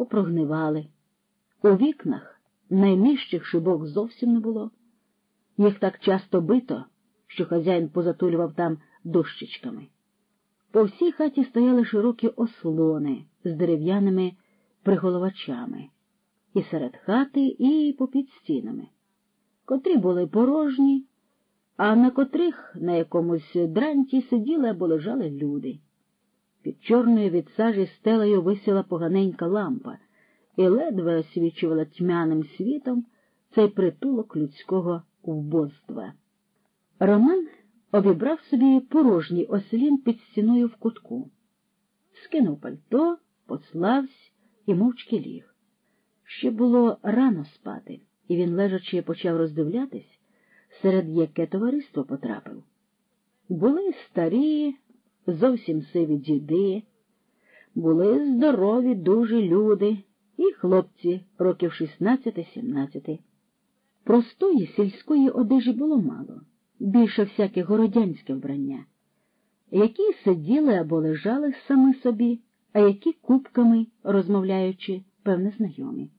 попрогнивали. У вікнах найнижчих шибок зовсім не було. Їх так часто бито, що хазяїн позатулював там дощечками. По всій хаті стояли широкі ослони з дерев'яними приголовачами, і серед хати, і попід стінами, котрі були порожні, а на котрих на якомусь дранті сиділи або лежали люди. Під чорною від сажі стелею висіла поганенька лампа і ледве освічувала тьмяним світом цей притулок людського вбоства. Роман обібрав собі порожній ослін під стіною в кутку, скинув пальто, пославсь і мовчки ліг. Ще було рано спати, і він, лежачи, почав роздивлятись, серед яке товариство потрапив. Були старі, зовсім сиві діди, були здорові, дуже люди. І хлопці років 16-17. Простої сільської одежі було мало, більше всяке городянське вбрання, які сиділи або лежали самі собі, а які кубками, розмовляючи, певне, знайомі.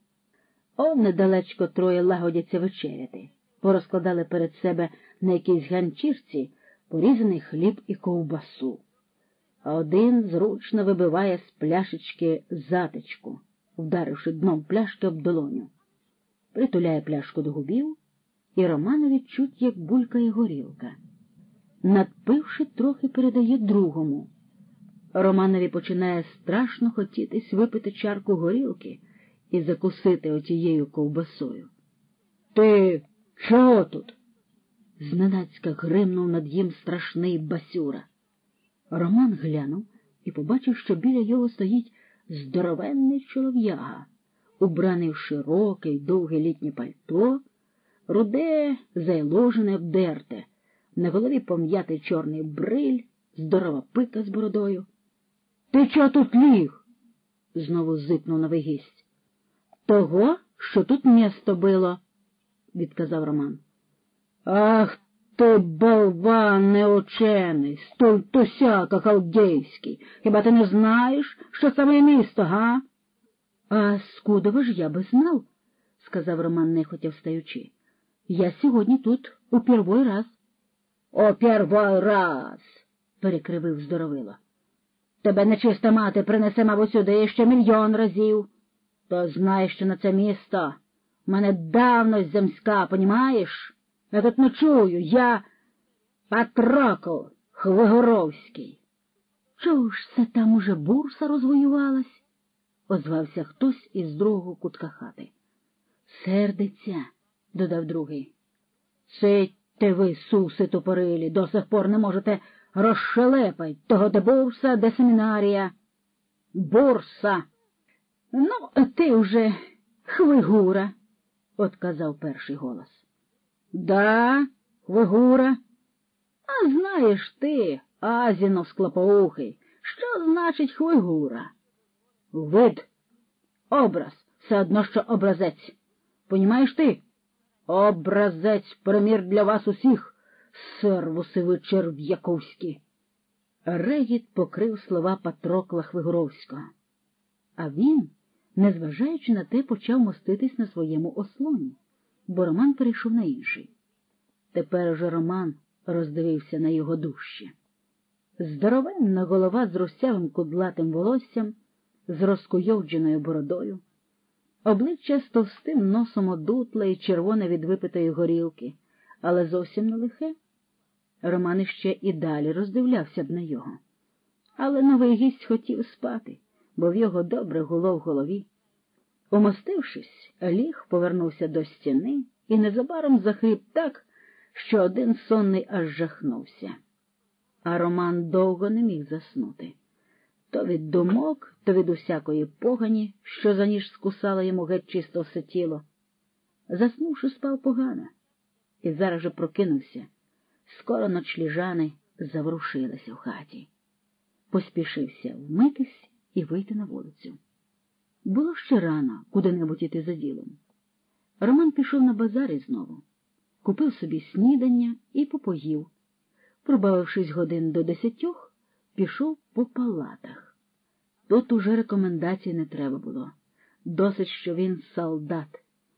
О, недалечко троє лагодяться вечеряти, порозкладали перед себе на якійсь ганчірці порізаний хліб і ковбасу, а один зручно вибиває з пляшечки затичку, вдаривши дном пляшки об долоню притуляє пляшку до губів, і Романові чуть, як булькає горілка. Надпивши, трохи передає другому. Романові починає страшно хотітись випити чарку горілки і закусити отією ковбасою. Ти чого тут? Зненацька гримнув над їм страшний басюра. Роман глянув і побачив, що біля його стоїть здоровенний чолов'яга убраний в широке й довге літнє пальто, руде, зайложене, обдерте, на голові пом'ятий чорний бриль, здорова пика з бородою. Ти чого тут ліг? знову зипнув новий гість. Того, що тут місто було, відказав Роман. Ах ти, болван неучений, столь тосяка халдейський. Хіба ти не знаєш, що саме місто, га? А скудово ж я би знав, сказав Роман, нехотя встаючи. Я сьогодні тут у первой раз. О первой раз. перекривив здоровило. Тебе нечиста мати принесе, мабуть, сюди ще мільйон разів. То знай, що на це місто мене давно земська, понімаєш? Я тут ночую, я Патрокол Хвигоровський. Чого ж це там уже бурса розвоювалась? озвався хтось із другого кутка хати. Сердиться, додав другий. Сидьте ви, суси тупорилі, до сих пор не можете розшелепать того де бурса, де семінарія. Бурса. Ну, ти вже хвигура, отказав перший голос. Да, хвигура. А знаєш ти, Азіно склопоухий, що значить хвигура? Вид, образ, все одно що образець. Понімаєш ти? Образець примір для вас усіх, сервусиви черв'яковські. Регіт покрив слова Патрокла Хвигоровського. А він, незважаючи на те, почав моститись на своєму ослоні, бо Роман перейшов на інший. Тепер уже Роман роздивився на його дужче. Здоровенна голова з розсявим кудлатим волоссям з розкуйовдженою бородою, обличчя з товстим носом одутле і червоне від випитої горілки, але зовсім не лихе. Роман іще і далі роздивлявся б на його. Але новий гість хотів спати, бо в його добре гуло в голові. Умостившись, ліг повернувся до стіни і незабаром захрип так, що один сонний аж жахнувся. А Роман довго не міг заснути то від думок, то від усякої погані, що за ніж скусала йому геть чисто все тіло. Заснувши, спав погано, і зараз же прокинувся. Скоро ночліжани заворушилися в хаті. Поспішився вмитись і вийти на вулицю. Було ще рано куди-небудь іти за ділом. Роман пішов на базарі знову, купив собі снідання і попоїв. Пробавившись годин до десятьох, пішов по палатах. Тут уже рекомендацій не треба було. досить, що він солдат.